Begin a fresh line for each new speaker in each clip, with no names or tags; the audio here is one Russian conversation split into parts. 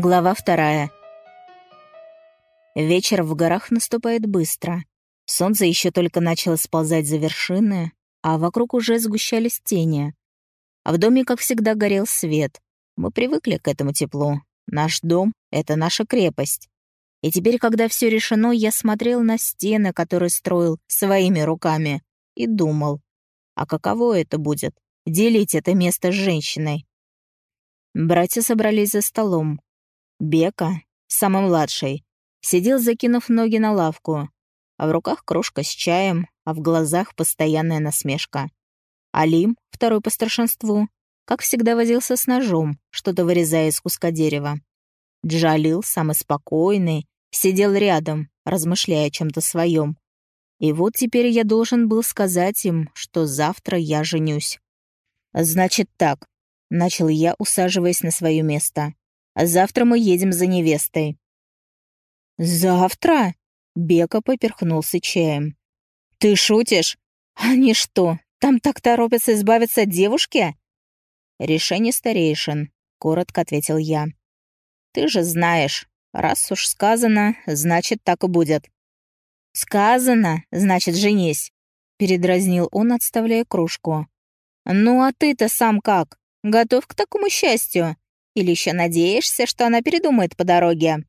Глава вторая. Вечер в горах наступает быстро. Солнце еще только начало сползать за вершины, а вокруг уже сгущались тени. А в доме, как всегда, горел свет. Мы привыкли к этому теплу. Наш дом — это наша крепость. И теперь, когда все решено, я смотрел на стены, которые строил своими руками, и думал, а каково это будет — делить это место с женщиной? Братья собрались за столом. Бека, самый младший, сидел, закинув ноги на лавку, а в руках кружка с чаем, а в глазах постоянная насмешка. Алим, второй по старшинству, как всегда возился с ножом, что-то вырезая из куска дерева. Джалил, самый спокойный, сидел рядом, размышляя о чем-то своем. И вот теперь я должен был сказать им, что завтра я женюсь. «Значит так», — начал я, усаживаясь на свое место. «Завтра мы едем за невестой». «Завтра?» — Бека поперхнулся чаем. «Ты шутишь? Они что, там так торопятся избавиться от девушки?» «Решение старейшин», — коротко ответил я. «Ты же знаешь, раз уж сказано, значит, так и будет». «Сказано, значит, женись», — передразнил он, отставляя кружку. «Ну а ты-то сам как? Готов к такому счастью? Или еще надеешься, что она передумает по дороге?»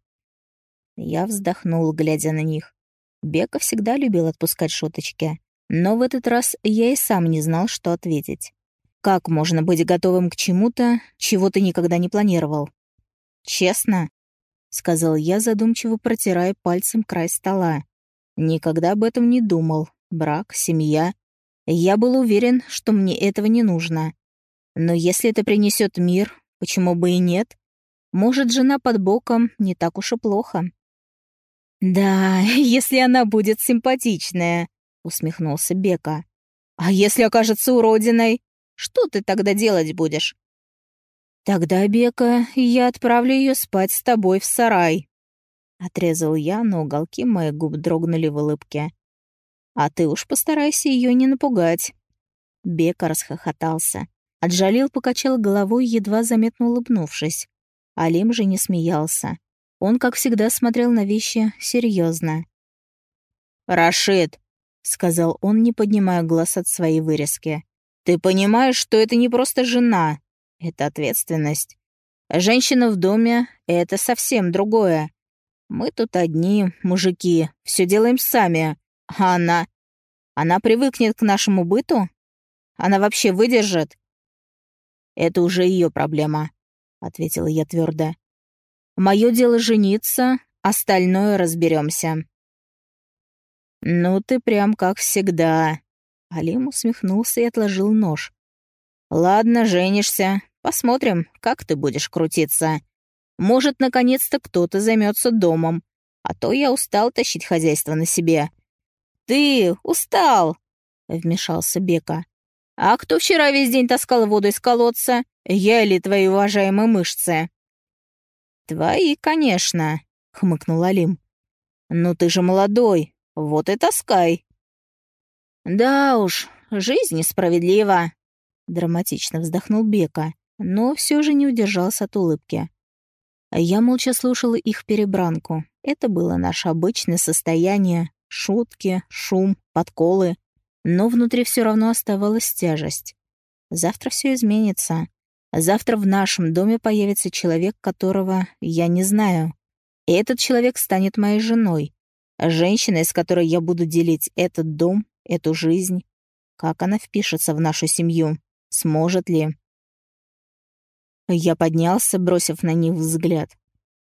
Я вздохнул, глядя на них. Бека всегда любил отпускать шуточки, но в этот раз я и сам не знал, что ответить. Как можно быть готовым к чему-то, чего ты никогда не планировал? «Честно», — сказал я, задумчиво протирая пальцем край стола. Никогда об этом не думал. Брак, семья. Я был уверен, что мне этого не нужно. Но если это принесет мир, почему бы и нет? Может, жена под боком не так уж и плохо. «Да, если она будет симпатичная», — усмехнулся Бека. «А если окажется уродиной, что ты тогда делать будешь?» «Тогда, Бека, я отправлю ее спать с тобой в сарай», Отрезал я, но уголки моих губ дрогнули в улыбке. «А ты уж постарайся ее не напугать». Бека расхохотался. Аджалил покачал головой, едва заметно улыбнувшись. Алим же не смеялся. Он, как всегда, смотрел на вещи серьезно. «Рашид», — сказал он, не поднимая глаз от своей вырезки, «ты понимаешь, что это не просто жена, это ответственность. Женщина в доме — это совсем другое. Мы тут одни, мужики, все делаем сами. А она... Она привыкнет к нашему быту? Она вообще выдержит? Это уже ее проблема, ответила я твердо. Мое дело жениться, остальное разберемся. Ну ты прям как всегда. Алим усмехнулся и отложил нож. Ладно, женишься. Посмотрим, как ты будешь крутиться. Может, наконец-то кто-то займется домом. А то я устал тащить хозяйство на себе. «Ты устал!» — вмешался Бека. «А кто вчера весь день таскал воду из колодца? Я или твои уважаемые мышцы?» «Твои, конечно», — хмыкнул Алим. «Ну ты же молодой, вот и таскай». «Да уж, жизнь несправедлива», — драматично вздохнул Бека, но все же не удержался от улыбки. Я молча слушала их перебранку. Это было наше обычное состояние. Шутки, шум, подколы. Но внутри все равно оставалась тяжесть. Завтра все изменится. Завтра в нашем доме появится человек, которого я не знаю. И этот человек станет моей женой. Женщиной, с которой я буду делить этот дом, эту жизнь. Как она впишется в нашу семью? Сможет ли? Я поднялся, бросив на них взгляд.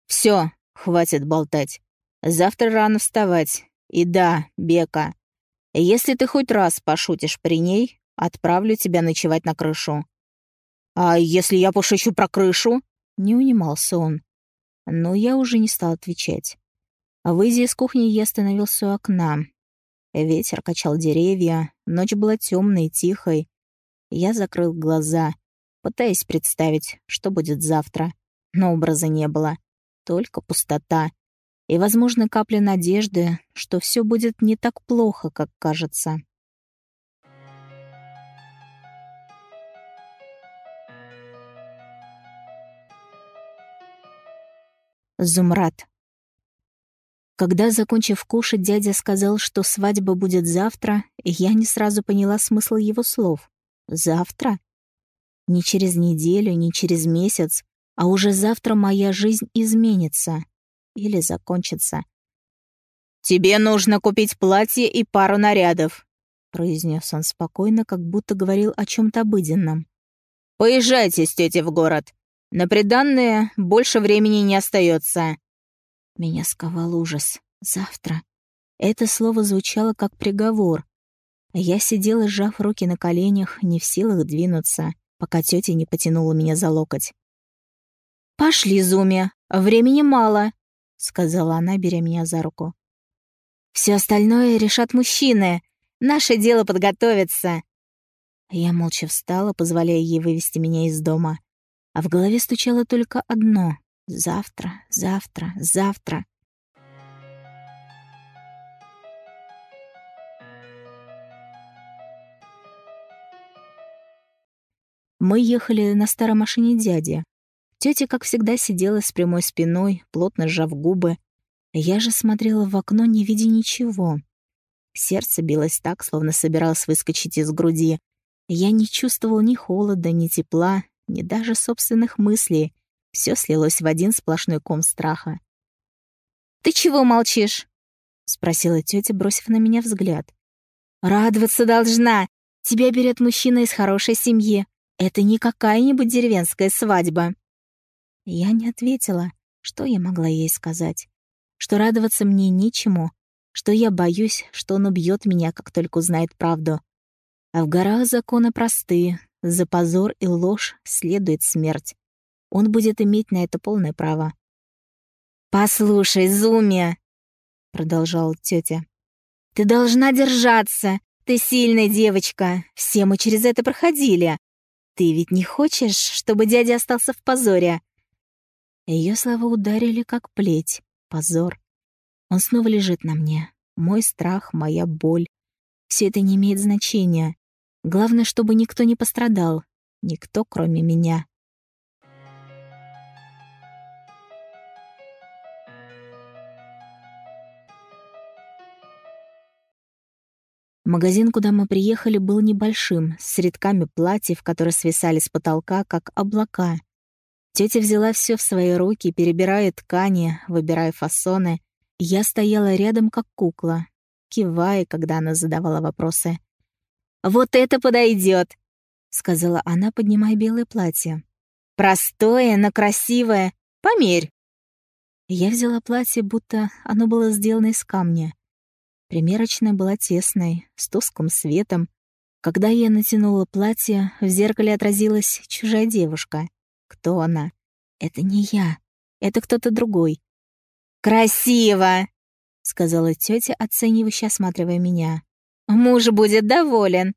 Все, хватит болтать. Завтра рано вставать. И да, Бека, если ты хоть раз пошутишь при ней, отправлю тебя ночевать на крышу». «А если я пошучу про крышу?» — не унимался он. Но я уже не стал отвечать. Выйдя из кухни, я остановился у окна. Ветер качал деревья, ночь была темной и тихой. Я закрыл глаза пытаясь представить, что будет завтра. Но образа не было, только пустота. И, возможно, капля надежды, что все будет не так плохо, как кажется. Зумрад. Когда, закончив кушать, дядя сказал, что свадьба будет завтра, я не сразу поняла смысл его слов. Завтра? Не через неделю, не через месяц, а уже завтра моя жизнь изменится. Или закончится. «Тебе нужно купить платье и пару нарядов», — произнес он спокойно, как будто говорил о чем то обыденном. «Поезжайте с тетей в город. На приданное больше времени не остается. Меня сковал ужас. Завтра. Это слово звучало как приговор. Я сидела, сжав руки на коленях, не в силах двинуться, пока тетя не потянула меня за локоть. «Пошли, Зуми, времени мало», — сказала она, беря меня за руку. Все остальное решат мужчины. Наше дело подготовиться». Я молча встала, позволяя ей вывести меня из дома. А в голове стучало только одно — завтра, завтра, завтра. Мы ехали на старой машине дяди. Тетя, как всегда, сидела с прямой спиной, плотно сжав губы, я же смотрела в окно, не видя ничего. Сердце билось так, словно собиралось выскочить из груди. Я не чувствовал ни холода, ни тепла, ни даже собственных мыслей. Все слилось в один сплошной ком страха. «Ты чего молчишь?» — спросила тетя, бросив на меня взгляд. «Радоваться должна. Тебя берет мужчина из хорошей семьи. Это не какая-нибудь деревенская свадьба». Я не ответила. Что я могла ей сказать? что радоваться мне нечему, что я боюсь, что он убьет меня, как только узнает правду. А в горах законы простые, за позор и ложь следует смерть. Он будет иметь на это полное право. «Послушай, Зуми!» — продолжала тетя. «Ты должна держаться! Ты сильная девочка! Все мы через это проходили! Ты ведь не хочешь, чтобы дядя остался в позоре?» Ее слова ударили, как плеть позор. Он снова лежит на мне. Мой страх, моя боль. Все это не имеет значения. Главное, чтобы никто не пострадал. Никто, кроме меня. Магазин, куда мы приехали, был небольшим, с рядками платьев, которые свисали с потолка, как облака. Тетя взяла все в свои руки, перебирая ткани, выбирая фасоны. Я стояла рядом, как кукла, кивая, когда она задавала вопросы. «Вот это подойдет, сказала она, поднимая белое платье. «Простое, но красивое. Померь!» Я взяла платье, будто оно было сделано из камня. Примерочная была тесной, с тусклым светом. Когда я натянула платье, в зеркале отразилась чужая девушка — кто она? Это не я. Это кто-то другой. «Красиво!» — сказала тетя, оценивающе осматривая меня. «Муж будет доволен!»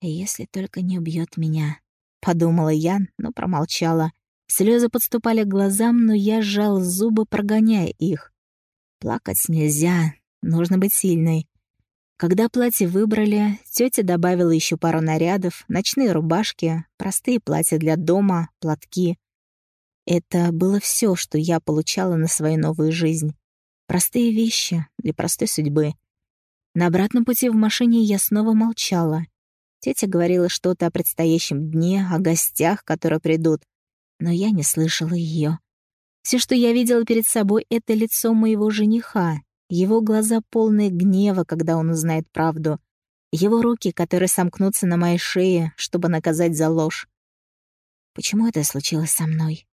«Если только не убьет меня», — подумала я, но промолчала. Слезы подступали к глазам, но я сжал зубы, прогоняя их. Плакать нельзя, нужно быть сильной. Когда платье выбрали, тетя добавила еще пару нарядов, ночные рубашки, простые платья для дома, платки. Это было все, что я получала на свою новую жизнь. Простые вещи для простой судьбы. На обратном пути в машине я снова молчала. Тетя говорила что-то о предстоящем дне, о гостях, которые придут, но я не слышала ее. Все, что я видела перед собой, — это лицо моего жениха, его глаза полные гнева, когда он узнает правду. Его руки, которые сомкнутся на моей шее, чтобы наказать за ложь. Почему это случилось со мной?